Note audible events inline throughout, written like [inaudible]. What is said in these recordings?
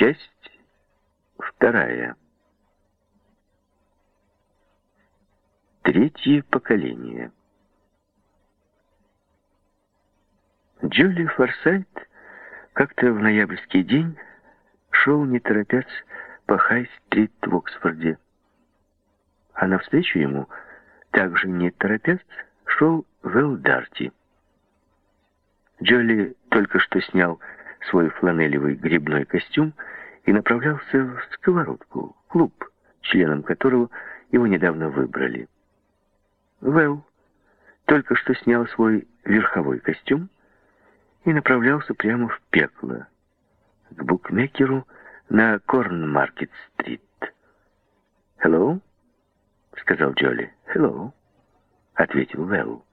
Часть вторая. Третье поколение. Джоли Форсайт как-то в ноябрьский день шел, не торопясь, по Хай-стрит в Оксфорде. А навстречу ему, также не торопясь, шел Вэл Дарти. Джоли только что снял свой фланелевый грибной костюм и направлялся в сковородку, клуб, членом которого его недавно выбрали. Вэл только что снял свой верховой костюм и направлялся прямо в пекло, к букмекеру на Корн-Маркет-стрит. «Hello?» — сказал Джоли. «Hello?» — ответил Вэл.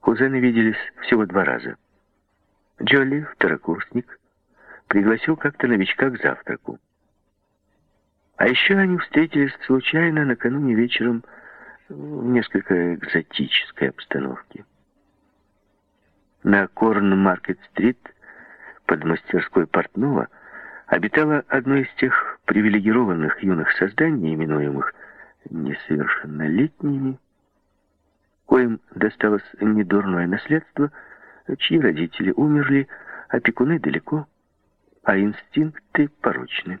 Кузены виделись всего два раза. Джоли, второкурсник, пригласил как-то новичка к завтраку. А еще они встретились случайно накануне вечером в несколько экзотической обстановке. На Корн-Маркет-стрит под мастерской портного обитало одно из тех привилегированных юных созданий, именуемых несовершеннолетними, коим досталось недурное наследство, чьи родители умерли, опекуны далеко, а инстинкты порочны.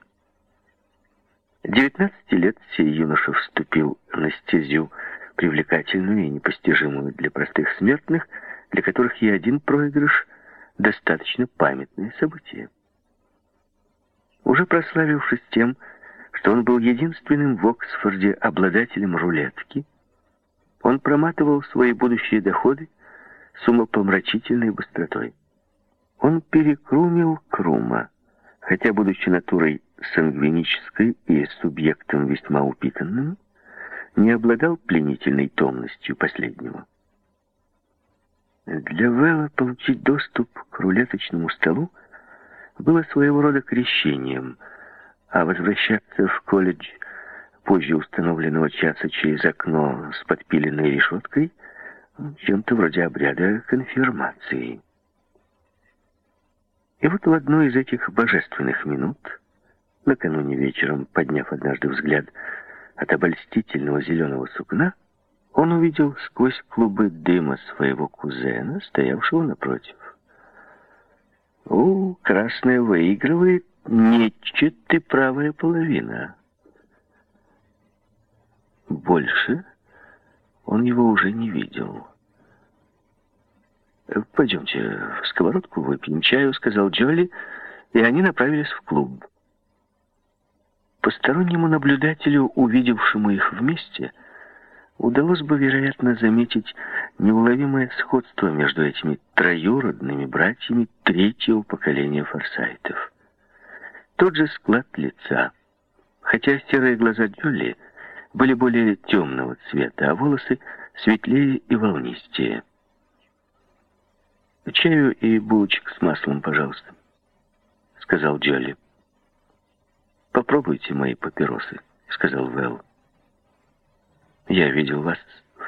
19 лет сей юноша вступил на стезю, привлекательную и непостижимую для простых смертных, для которых и один проигрыш — достаточно памятное событие. Уже прославившись тем, что он был единственным в Оксфорде обладателем рулетки, он проматывал свои будущие доходы с умопомрачительной быстротой. Он перекрумил Крума, хотя, будучи натурой сангвинической и субъектом весьма упитанным, не обладал пленительной томностью последнего. Для Вэлла получить доступ к рулеточному столу было своего рода крещением, а возвращаться в колледж позже установленного часа через окно с подпиленной решеткой чем-то вроде обряда конфирмации. И вот в одной из этих божественных минут, накануне вечером, подняв однажды взгляд от обольстительного зеленого сукна, он увидел сквозь клубы дыма своего кузена, стоявшего напротив. «О, красная выигрывает, нечет ты правая половина». Больше он его уже не видел. «Пойдемте в сковородку, выпьем чаю», — сказал Джоли, и они направились в клуб. Постороннему наблюдателю, увидевшему их вместе, удалось бы, вероятно, заметить неуловимое сходство между этими троюродными братьями третьего поколения форсайтов. Тот же склад лица, хотя серые глаза Джоли — были более темного цвета, а волосы светлее и волнистее. «Чаю и булочек с маслом, пожалуйста», — сказал Джоли. «Попробуйте мои папиросы», — сказал Вэл. «Я видел вас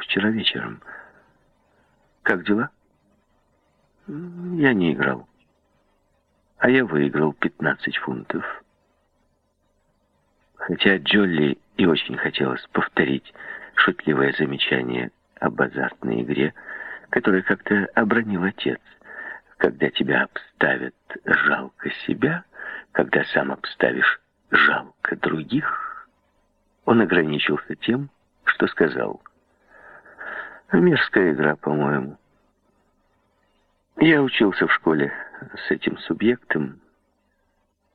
вчера вечером. Как дела?» «Я не играл. А я выиграл 15 фунтов». Хотя Джолли и очень хотелось повторить шутливое замечание об азартной игре, которое как-то обронил отец. Когда тебя обставят, жалко себя, когда сам обставишь, жалко других. Он ограничился тем, что сказал. Мерзкая игра, по-моему. Я учился в школе с этим субъектом.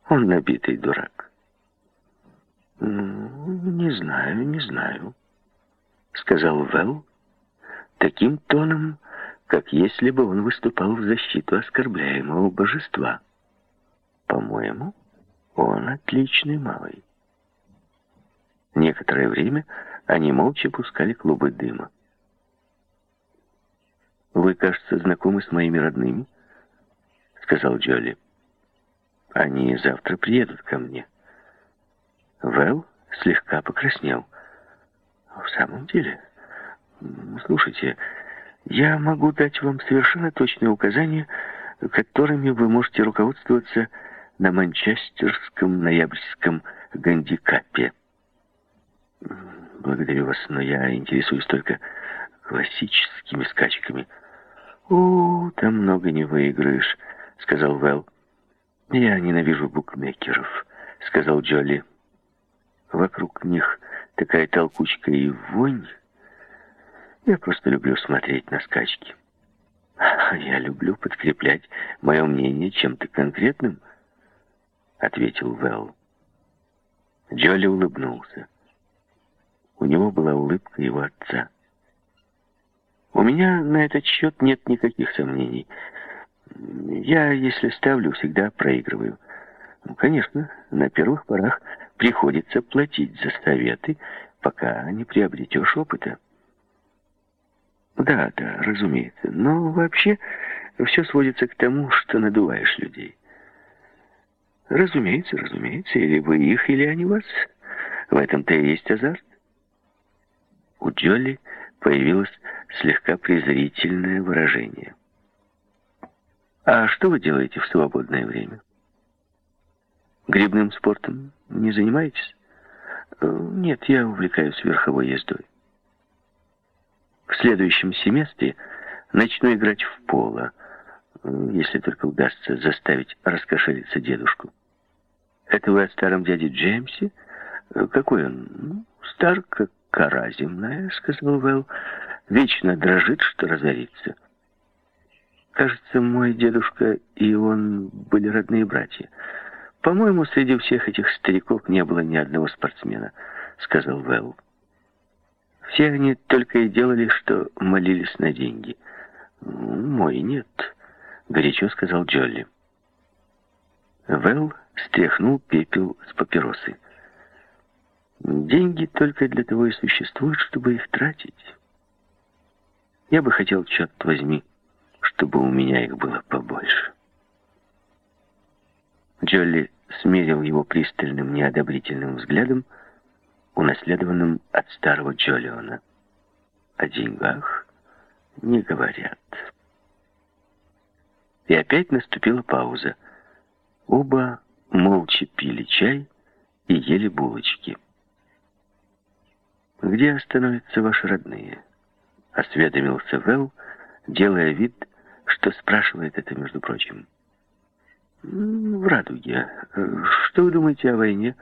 Он набитый дурак. «Не знаю, не знаю», — сказал Вэл таким тоном, как если бы он выступал в защиту оскорбляемого божества. «По-моему, он отличный малый». Некоторое время они молча пускали клубы дыма. «Вы, кажется, знакомы с моими родными?» — сказал Джоли. «Они завтра приедут ко мне». Вэл слегка покраснел. «В самом деле? Слушайте, я могу дать вам совершенно точные указания, которыми вы можете руководствоваться на манчестерском ноябрьском гандикапе. Благодарю вас, но я интересуюсь только классическими скачками. «О, там много не выиграешь», — сказал Вэл. «Я ненавижу букмекеров», — сказал Джоли. «Вокруг них такая толкучка и вонь. Я просто люблю смотреть на скачки». [laughs] «Я люблю подкреплять мое мнение чем-то конкретным», — ответил Вэл. Джоли улыбнулся. У него была улыбка его отца. «У меня на этот счет нет никаких сомнений. Я, если ставлю, всегда проигрываю. Ну, конечно, на первых порах приходится платить за советы, пока не приобретешь опыта». Да, да, разумеется. Но вообще все сводится к тому, что надуваешь людей. Разумеется, разумеется. Или вы их, или они вас. В этом-то и есть азарт. У Джоли появилось слегка презрительное выражение. «А что вы делаете в свободное время? Грибным спортом не занимаетесь?» «Э, «Нет, я увлекаюсь верховой ездой». В следующем семестре начну играть в поло, если только удастся заставить раскошелиться дедушку. Это вы о старом дяде Джеймсе? Какой он? Ну, стар, как кора земная, сказал Вэл. Вечно дрожит, что разорится. Кажется, мой дедушка и он были родные братья. По-моему, среди всех этих стариков не было ни одного спортсмена, сказал Вэл. Все они только и делали, что молились на деньги. «Мой нет», — горячо сказал Джолли. Вэл стряхнул пепел с папиросы. «Деньги только для того и существуют, чтобы их тратить. Я бы хотел, черт возьми, чтобы у меня их было побольше». Джолли смерил его пристальным, неодобрительным взглядом, унаследованным от старого Джолиона. О деньгах не говорят. И опять наступила пауза. Оба молча пили чай и ели булочки. «Где остановятся ваши родные?» — осведомился Вэл, делая вид, что спрашивает это, между прочим. «В радуге. Что вы думаете о войне?»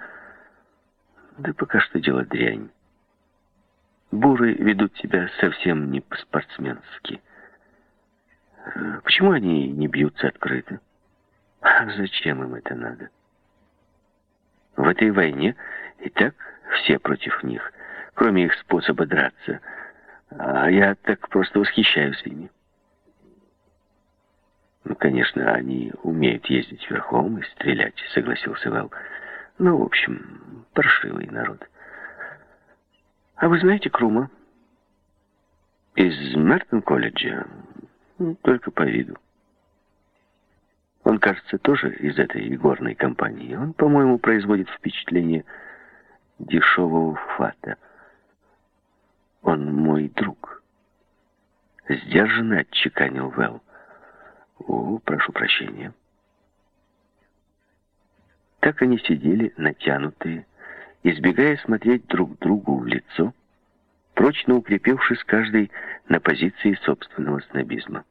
Да пока что дело дрянь. Буры ведут себя совсем не по-спортсменски. Э, почему они не бьются открыто? А зачем им это надо? В этой войне и так все против них, кроме их способа драться. А я так просто восхищаюсь ими. Ну, конечно, они умеют ездить верхом и стрелять, согласился Вэл. Ну, в общем, паршивый народ. А вы знаете Крума? Из Мертон-колледжа. Ну, только по виду. Он, кажется, тоже из этой игорной компании. Он, по-моему, производит впечатление дешевого фата. Он мой друг. Сдержанно отчеканил Вэл. О, прошу прощения. Так они сидели, натянутые, избегая смотреть друг другу в лицо, прочно укрепившись каждый на позиции собственного снобизма.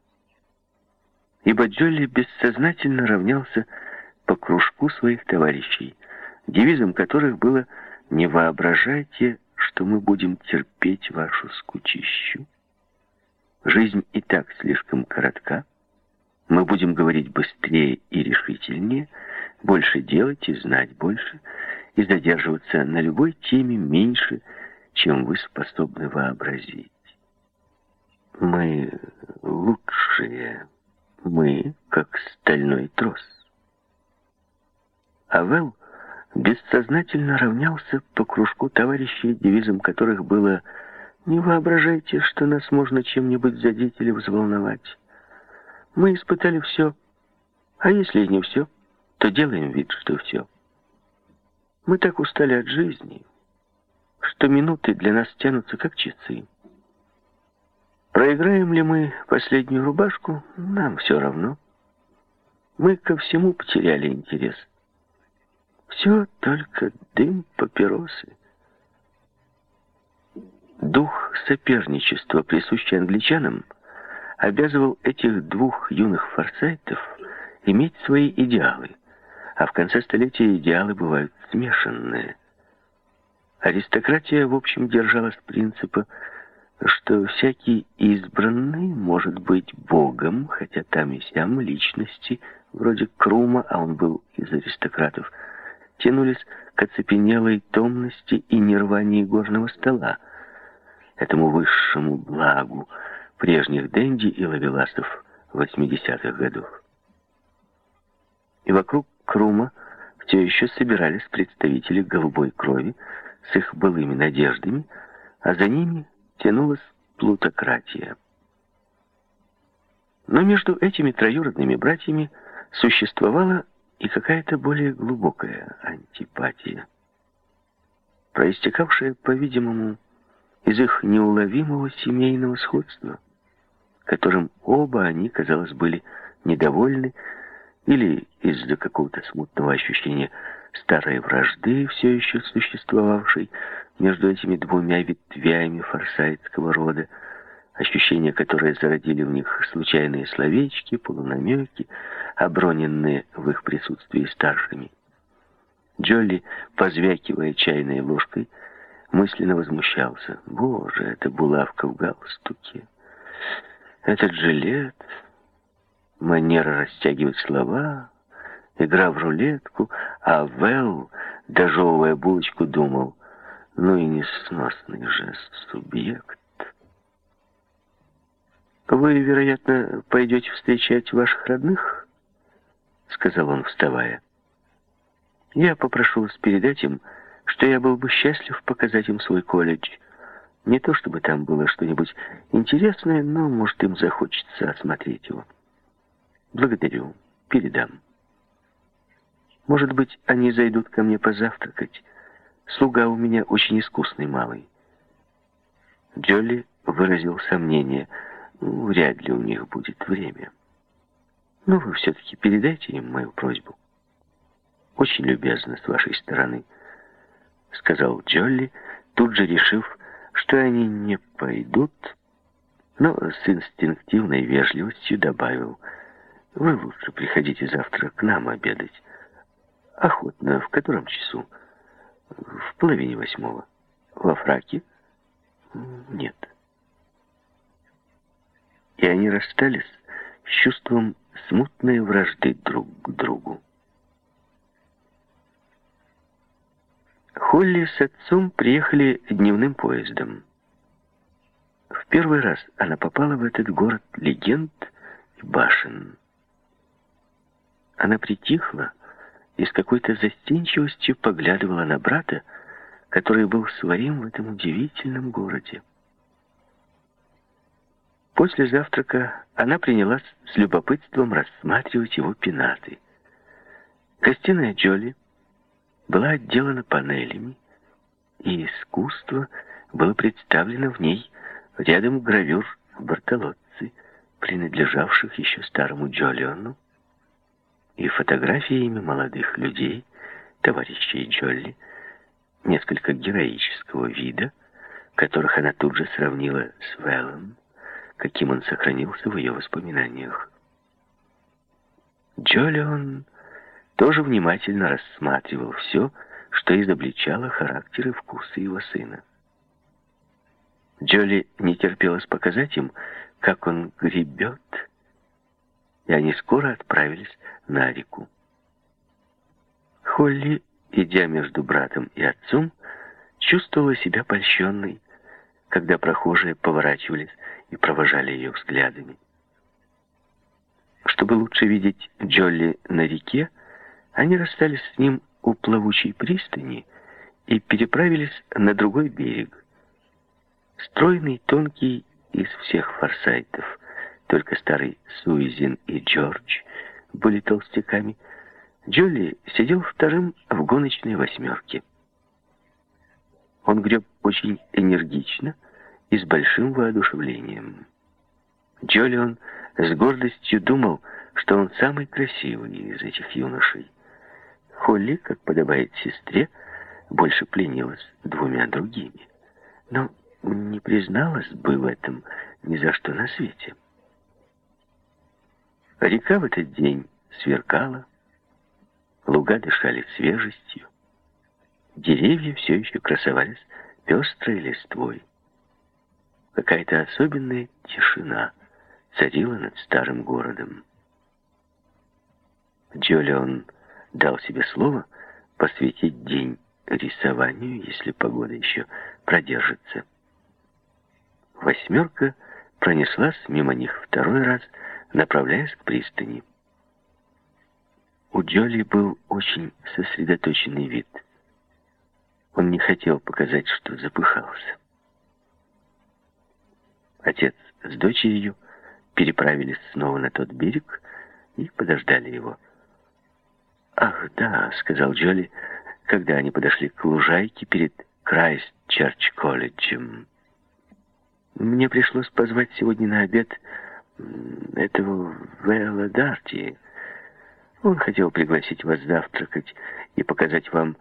Ибо Джолли бессознательно равнялся по кружку своих товарищей, девизом которых было «Не воображайте, что мы будем терпеть вашу скучищу. Жизнь и так слишком коротка, мы будем говорить быстрее и решительнее, больше делать и знать больше, и задерживаться на любой теме меньше, чем вы способны вообразить. Мы лучшие, мы как стальной трос. Авел бессознательно равнялся по кружку товарищей, девизом которых было «Не воображайте, что нас можно чем-нибудь задеть или взволновать. Мы испытали все, а если и не все, то делаем вид, что все. Мы так устали от жизни, что минуты для нас тянутся как часы. Проиграем ли мы последнюю рубашку, нам все равно. Мы ко всему потеряли интерес. Все только дым, папиросы. Дух соперничества, присущий англичанам, обязывал этих двух юных форсайтов иметь свои идеалы, а в конце столетия идеалы бывают смешанные. Аристократия, в общем, держалась принципа, что всякий избранный может быть богом, хотя там и сям личности, вроде Крума, а он был из аристократов, тянулись к оцепенелой томности и нервании горного стола, этому высшему благу прежних Дэнди и Лавеласов 80-х годов. И вокруг Крума все еще собирались представители голубой крови с их былыми надеждами, а за ними тянулась плутократия. Но между этими троюродными братьями существовала и какая-то более глубокая антипатия, проистекавшая, по-видимому, из их неуловимого семейного сходства, которым оба они, казалось, были недовольны, или из-за какого-то смутного ощущения старой вражды, все еще существовавшей между этими двумя ветвями форсайтского рода, ощущения, которые зародили в них случайные словечки, полунамеки, оброненные в их присутствии старшими. Джолли, позвякивая чайной ложкой, мысленно возмущался. Боже, это булавка в галстуке. Этот жилет, манера растягивать слова, игра в рулетку, а Вэл, дожевывая булочку, думал, ну и несносный же субъект. «Вы, вероятно, пойдете встречать ваших родных?» — сказал он, вставая. «Я попрошу вас передать им, что я был бы счастлив показать им свой колледж. Не то чтобы там было что-нибудь интересное, но, может, им захочется осмотреть его. Благодарю. Передам. Может быть, они зайдут ко мне позавтракать. Слуга у меня очень искусный малый. Джолли выразил сомнение. Ну, вряд ли у них будет время. Но вы все-таки передайте им мою просьбу. Очень любезно с вашей стороны сказал Джолли, тут же решив, что они не пойдут, но с инстинктивной вежливостью добавил, «Вы лучше приходите завтра к нам обедать. Охотно. В котором часу?» «В половине восьмого. Во фраке?» «Нет». И они расстались с чувством смутной вражды друг к другу. Холли с отцом приехали дневным поездом. В первый раз она попала в этот город легенд и башен. Она притихла и с какой-то застенчивостью поглядывала на брата, который был своим в этом удивительном городе. После завтрака она принялась с любопытством рассматривать его пенаты. Гостиная Джоли была отделана панелями, и искусство было представлено в ней рядом гравюр Бартолотци, принадлежавших еще старому Джолиону, и фотографиями молодых людей, товарищей Джолли, несколько героического вида, которых она тут же сравнила с Вэллом, каким он сохранился в ее воспоминаниях. Джолион тоже внимательно рассматривал все, что изобличало характер и вкусы его сына. Джоли не терпелось показать им, как он гребет, и они скоро отправились на реку. Холли, идя между братом и отцом, чувствовала себя польщенной, когда прохожие поворачивались и провожали ее взглядами. Чтобы лучше видеть Джолли на реке, они расстались с ним у плавучей пристани и переправились на другой берег. Стройный, тонкий из всех форсайтов, только старый Суизин и Джордж были толстяками, Джоли сидел вторым в гоночной восьмерке. Он греб очень энергично и с большим воодушевлением. Джолион с гордостью думал, что он самый красивый из этих юношей. Холли, как подобает сестре, больше пленилась двумя другими. Но не призналась бы в этом ни за что на свете. Река в этот день сверкала, луга дышали свежестью, деревья все еще красовались пестрой листвой. Какая-то особенная тишина царила над старым городом. Джолион дал себе слово посвятить день рисованию, если погода еще продержится. Восьмерка пронеслась мимо них второй раз, направляясь к пристани. У Джоли был очень сосредоточенный вид. Он не хотел показать, что запыхался. Отец с дочерью переправились снова на тот берег и подождали его. «Ах, да», — сказал Джоли, когда они подошли к лужайке перед Крайст-Черч-колледжем. «Мне пришлось позвать сегодня на обед этого Вэлла Дарти. Он хотел пригласить вас завтракать и показать вам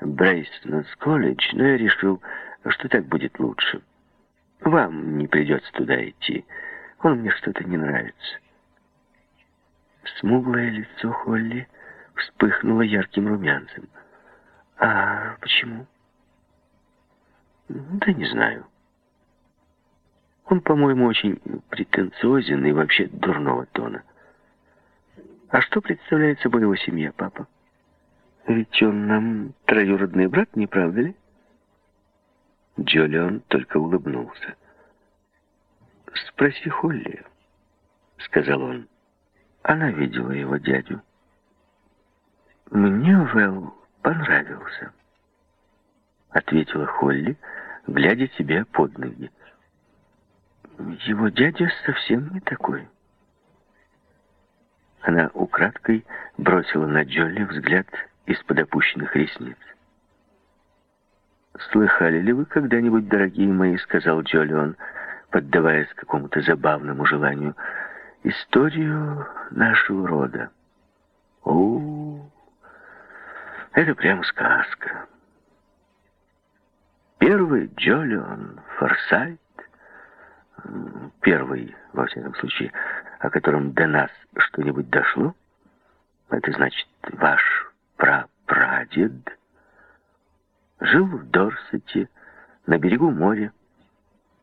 Брейснес колледж, но я решил, что так будет лучше. Вам не придется туда идти. Он мне что-то не нравится». Смуглое лицо Холли вспыхнуло ярким румянцем. «А почему?» «Да не знаю. Он, по-моему, очень претенциозен и вообще дурного тона. А что представляет собой его семья, папа? Ведь он нам троюродный брат, не правда ли?» Джолион только улыбнулся. «Спроси Холли», — сказал он. Она видела его дядю. «Мне Вэл понравился», — ответила Холли, глядя себе под ноги. «Его дядя совсем не такой». Она украдкой бросила на Джолли взгляд из-под опущенных ресниц. «Слыхали ли вы когда-нибудь, дорогие мои, — сказал Джолион, поддаваясь какому-то забавному желанию, — историю нашего рода?» «О, это прямо сказка. Первый Джолион Форсайт, первый, во всяком случае, о котором до нас что-нибудь дошло, это значит ваш прапрадед, жил в Дорсете, на берегу моря,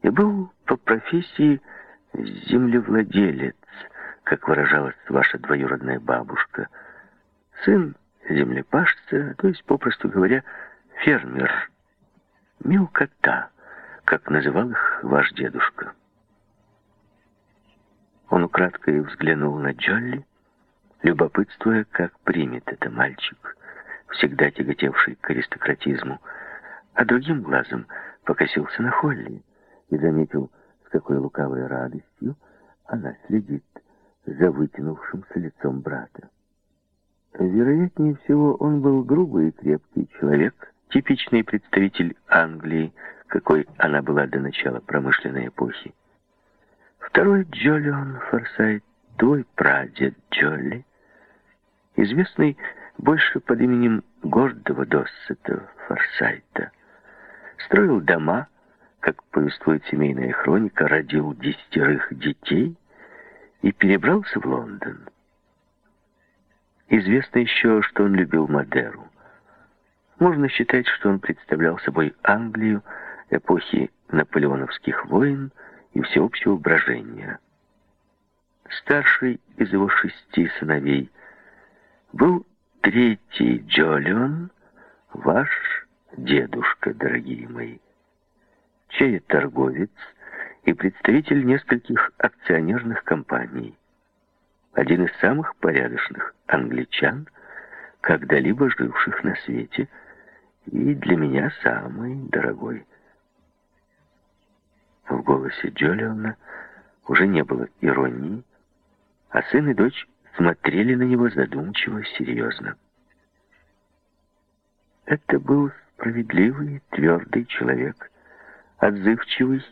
и был по профессии землевладелец, как выражалась ваша двоюродная бабушка, сын землепашца, то есть, попросту говоря, фермер, мелкота, как называл их ваш дедушка. Он украдкой взглянул на Джолли, любопытствуя, как примет это мальчик, всегда тяготевший к аристократизму, а другим глазом покосился на Холли и заметил, с какой лукавой радостью она следит за вытянувшимся лицом брата. Вероятнее всего, он был грубый и крепкий человек, типичный представитель Англии, какой она была до начала промышленной эпохи. Второй Джолион Форсайт, твой прадед Джолли, известный больше под именем гордого Доссета Форсайта, строил дома, как повествует семейная хроника, родил десятерых детей и перебрался в Лондон. Известно еще, что он любил Мадеру. Можно считать, что он представлял собой Англию эпохи наполеоновских войн и всеобщего брожения. Старший из его шести сыновей был третий Джолион, ваш дедушка, дорогие мои, чей торговец и представитель нескольких акционерных компаний один из самых порядочных англичан, когда-либо живших на свете, и для меня самый дорогой. В голосе Джолиона уже не было иронии, а сын и дочь смотрели на него задумчиво, серьезно. Это был справедливый, твердый человек, отзывчивый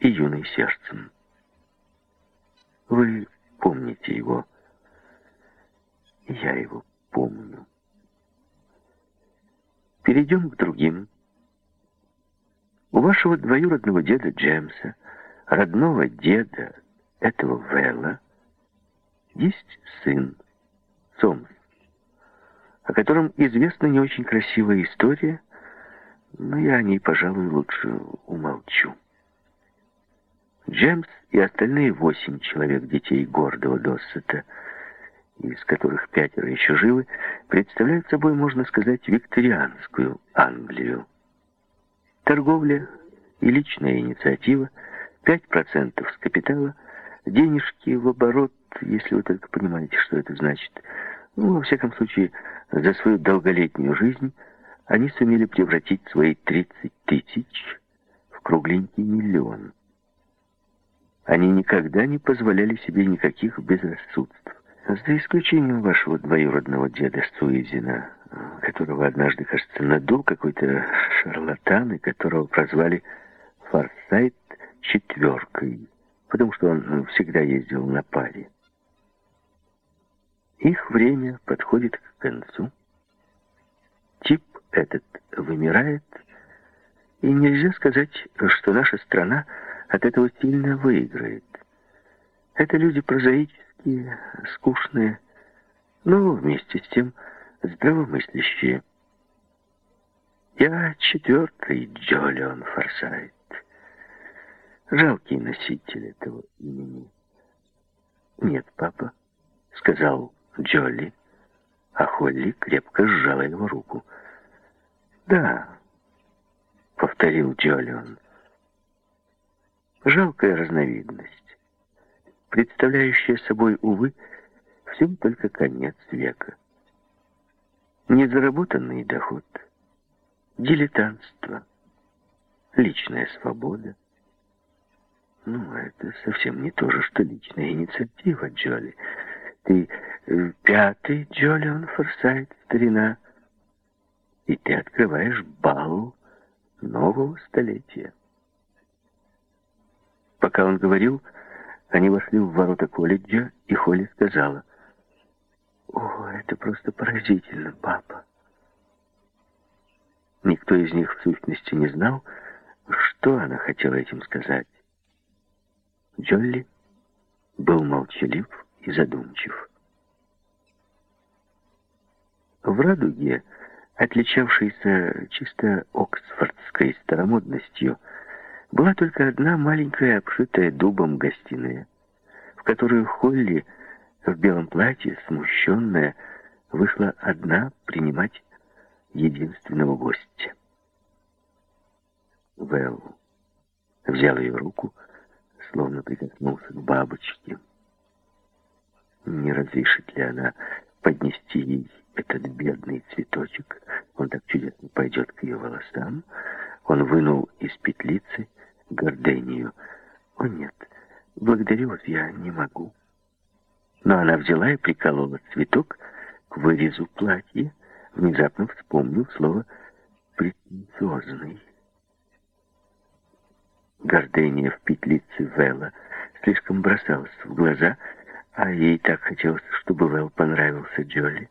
и юный сердцем. Вы помните его. Я его помню. Перейдем к другим. У вашего двоюродного деда Джемса, родного деда этого Вэлла, есть сын, Сомс, о котором известна не очень красивая история, но я о ней, пожалуй, лучше умолчу. Джемс и остальные восемь человек детей гордого Доссета, из которых пятеро еще живы, представляют собой, можно сказать, викторианскую Англию. Торговля и личная инициатива, 5% с капитала, денежки в оборот, если вы только понимаете, что это значит. Ну, во всяком случае, за свою долголетнюю жизнь они сумели превратить свои 30 тысяч в кругленький миллион. Они никогда не позволяли себе никаких безрассудств. За исключением вашего двоюродного деда Суизина, которого однажды, кажется, надул какой-то шарлатан, и которого прозвали Форсайт четверкой, потому что он всегда ездил на паре. Их время подходит к концу. Тип этот вымирает, и нельзя сказать, что наша страна от этого сильно выиграет. Это люди прозаические, скучные, но вместе с тем здравомыслящие. Я четвертый Джолион Форсайт. Жалкий носитель этого имени. «Нет, папа», — сказал Джолли, а Холли крепко сжала его руку. «Да», — повторил Джолион, — «жалкая разновидность, представляющая собой, увы, всем только конец века. Незаработанный доход, дилетантство, личная свобода. Ну, это совсем не то же, что личная инициатива, Джоли. Ты э, пятый Джолион Форсайт, старина, и ты открываешь бал нового столетия. Пока он говорил, они вошли в ворота колледжа, и Холли сказала, «О, это просто поразительно, папа». Никто из них в сущности не знал, что она хотела этим сказать. Джолли был молчалив и задумчив. В «Радуге» отличавшейся чисто оксфордской старомодностью, была только одна маленькая, обшитая дубом гостиная, в которую Холли в белом платье, смущенная, вышла одна принимать единственного гостя. Вэл взял ее руку, словно прикоснулся к бабочке. Не разрешит ли она поднести ей этот бедный цветочек, он так чудесно пойдет к ее волосам. Он вынул из петлицы гордению. О нет, благодарю вас, я не могу. Но она взяла и приколола цветок к вырезу платья, внезапно вспомнив слово «претенциозный». Гордения в петлице Вэлла слишком бросалась в глаза, а ей так хотелось, чтобы Вэлл понравился Джоли.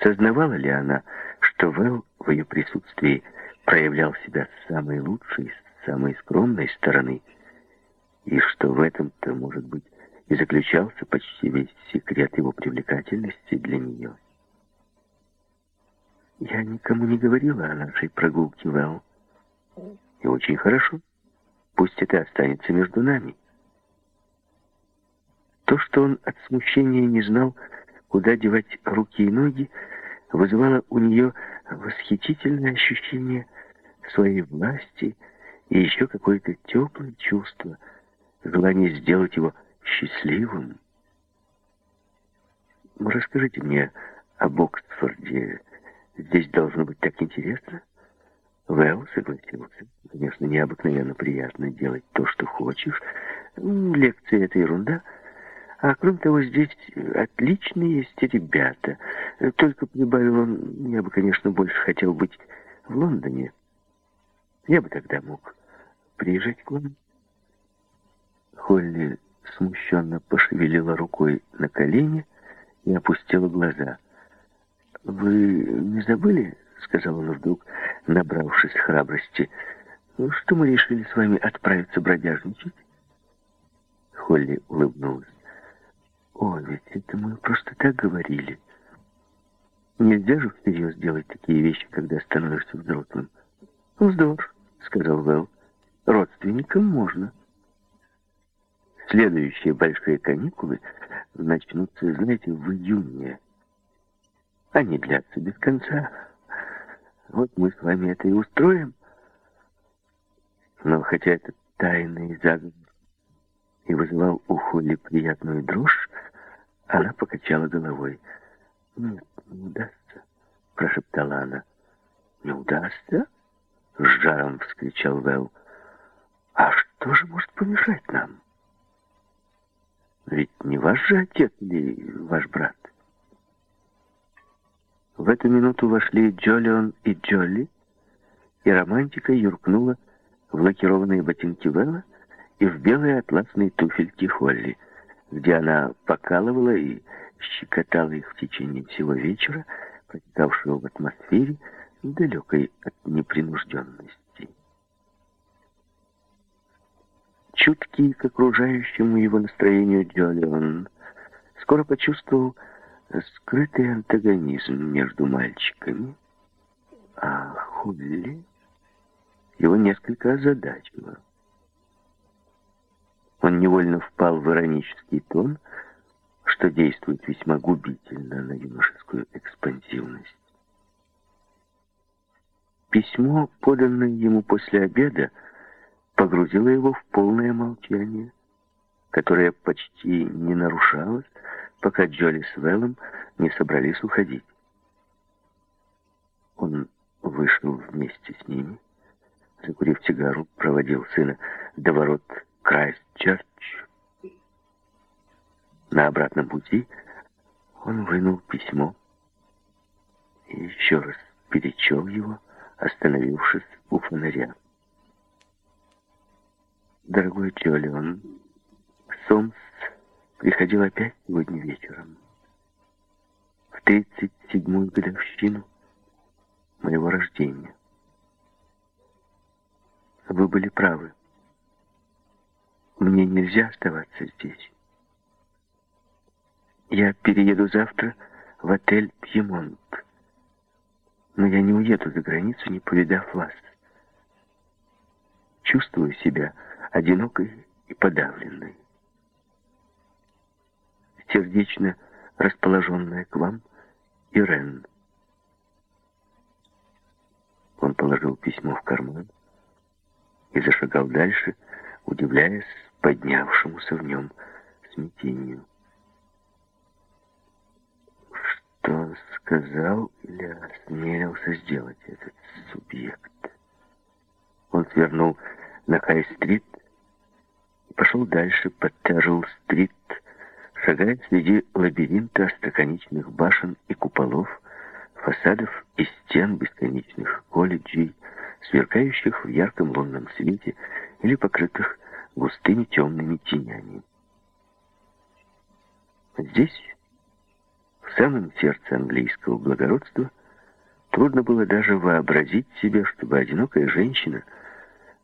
Сознавала ли она, что Вэл в ее присутствии проявлял себя с самой лучшей, с самой скромной стороны, и что в этом-то, может быть, и заключался почти весь секрет его привлекательности для нее? Я никому не говорила о нашей прогулке, Вэл. И очень хорошо. Пусть это останется между нами. То, что он от смущения не знал, куда девать руки и ноги, вызывало у нее восхитительное ощущение своей власти и еще какое-то теплое чувство, желание сделать его счастливым. Расскажите мне об Оксфорде. Здесь должно быть так интересно. Вэлл согласился. Конечно, необыкновенно приятно делать то, что хочешь. Лекции — это ерунда — а кроме того, здесь отличные есть ребята. Только, прибавил он, я бы, конечно, больше хотел быть в Лондоне. Я бы тогда мог приезжать к вам. Холли смущенно пошевелила рукой на колени и опустила глаза. «Вы не забыли, сказал он вдруг, набравшись храбрости, — что мы решили с вами отправиться бродяжничать. Холли улыбнулась. «О, ведь это мы просто так говорили. Нельзя же всерьез делать такие вещи, когда становишься взрослым». «Вздор», — сказал Вэл. «Родственникам можно». Следующие большие каникулы начнутся, знаете, в июне. Они длятся без конца. Вот мы с вами это и устроим. Но хотя это тайный заговор и вызывал у Холли приятную дрожь, она покачала головой. «Нет, не удастся», — прошептала она. «Не удастся?» — с жаром вскричал Вэл. «А что же может помешать нам?» Ведь не ваш же отец или ваш брат. В эту минуту вошли Джолион и Джолли, и романтика юркнула в лакированные ботинки Вэлла и в белые атласные туфельки Холли, где она покалывала и щекотала их в течение всего вечера, протекавшего в атмосфере, далекой от непринужденности. Чуткий к окружающему его настроению Джолион скоро почувствовал скрытый антагонизм между мальчиками, а Холли его несколько озадачило. Он невольно впал в иронический тон, что действует весьма губительно на юношескую экспансивность. Письмо, поданное ему после обеда, погрузила его в полное молчание, которое почти не нарушалось, пока Джоли с Вэллом не собрались уходить. Он вышел вместе с ними, закурив сигару, проводил сына до ворот Крайст-Черч. На обратном пути он вынул письмо и еще раз перечел его, остановившись у фонаря. Дорогой Джолион, Сомс приходил опять сегодня вечером. В тридцать седьмую годовщину моего рождения. Вы были правы. Мне нельзя оставаться здесь. Я перееду завтра в отель «Пьемонт». Но я не уеду за границу, не повидав вас. Чувствую себя одинокой и подавленной. Сердечно расположенная к вам Ирен. Он положил письмо в карман и зашагал дальше, удивляясь поднявшемуся в нем смятению. Что сказал или осмелился сделать этот субъект? Он свернул на Хай-стрит пошел дальше по Террелл-стрит, шагая среди лабиринта остроконечных башен и куполов, фасадов и стен бесконечных колледжей, сверкающих в ярком лунном свете или покрытых густыми темными тенями. Здесь, в самом сердце английского благородства, трудно было даже вообразить себе, чтобы одинокая женщина —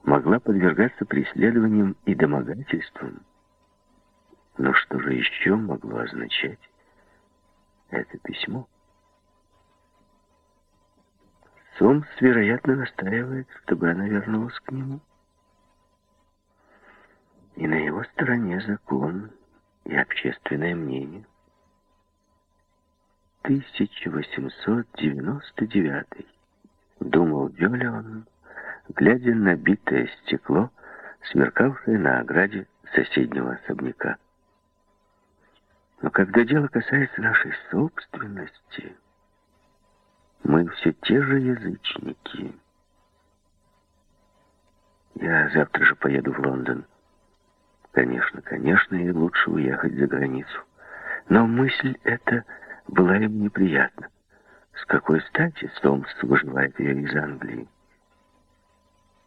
могла подвергаться преследованиям и домогательствам. Но что же еще могло означать это письмо? Сомс, вероятно, настаивает, чтобы она вернулась к нему. И на его стороне закон и общественное мнение. 1899 думал Джолион, глядя на битое стекло, сверкавшее на ограде соседнего особняка. Но когда дело касается нашей собственности, мы все те же язычники. Я завтра же поеду в Лондон. Конечно, конечно, и лучше уехать за границу. Но мысль эта была им неприятна. С какой стати Сомс выживает ее из Англии?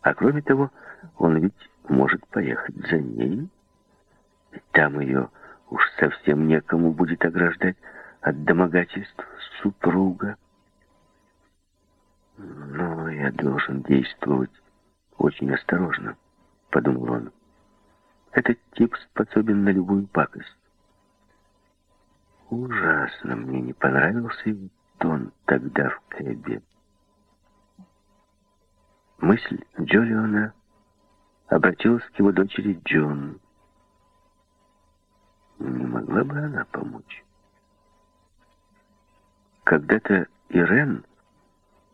А кроме того, он ведь может поехать за ней, ведь там ее уж совсем некому будет ограждать от домогательств супруга. Но я должен действовать очень осторожно, подумал он. Этот тип способен на любую пакость. Ужасно мне не понравился тон тогда в кэбе. Мысль Джолиона обратилась к его дочери Джон. Не могла бы она помочь? Когда-то Ирен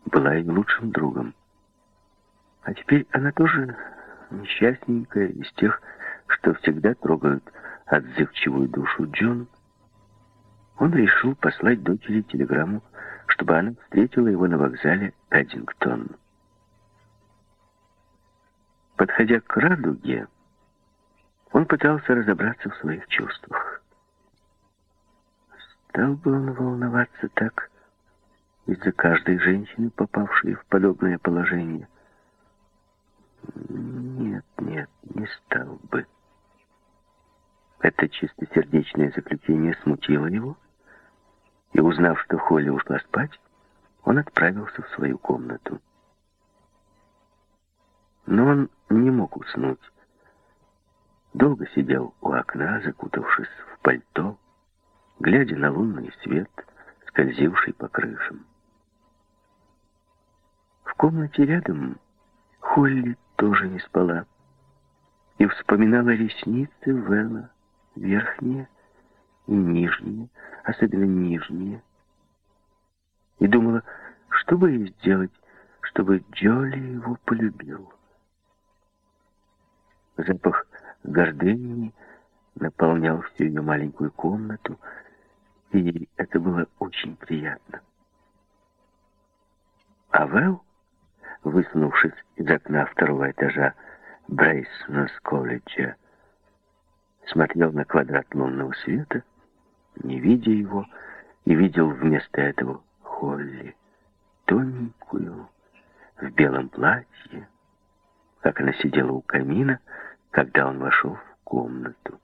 была им лучшим другом. А теперь она тоже несчастненькая из тех, что всегда трогают отзывчивую душу Джон. Он решил послать дочери телеграмму, чтобы она встретила его на вокзале Эддингтон. Подходя к радуге, он пытался разобраться в своих чувствах. Стал бы он волноваться так из-за каждой женщины, попавшей в подобное положение? Нет, нет, не стал бы. Это чистосердечное заключение смутило его, и, узнав, что Холли ушла спать, он отправился в свою комнату. Но он не мог уснуть. Долго сидел у окна, закутавшись в пальто, глядя на лунный свет, скользивший по крышам. В комнате рядом Холли тоже не спала и вспоминала ресницы Вэлла, верхние и нижние, особенно нижние, и думала, что бы ей сделать, чтобы Джоли его полюбил. Запах гордыни наполнял всю ее маленькую комнату, и это было очень приятно. А Вэл, высунувшись из окна второго этажа Брейснес колледжа, смотрел на квадрат лунного света, не видя его, и видел вместо этого Холли, тоненькую, в белом платье, как она сидела у камина, когда он вошел в комнату.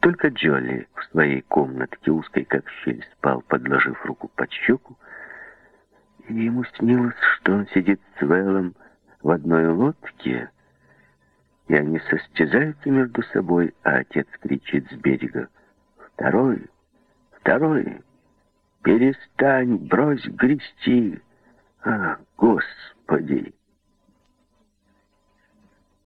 Только Джолли в своей комнатке, узкой как щель, спал, подложив руку под щеку, и ему снилось, что он сидит с Вэллом в одной лодке, и они состязаются между собой, а отец кричит с берега «Второй! Второй! Перестань! Брось грести! А, Господи!»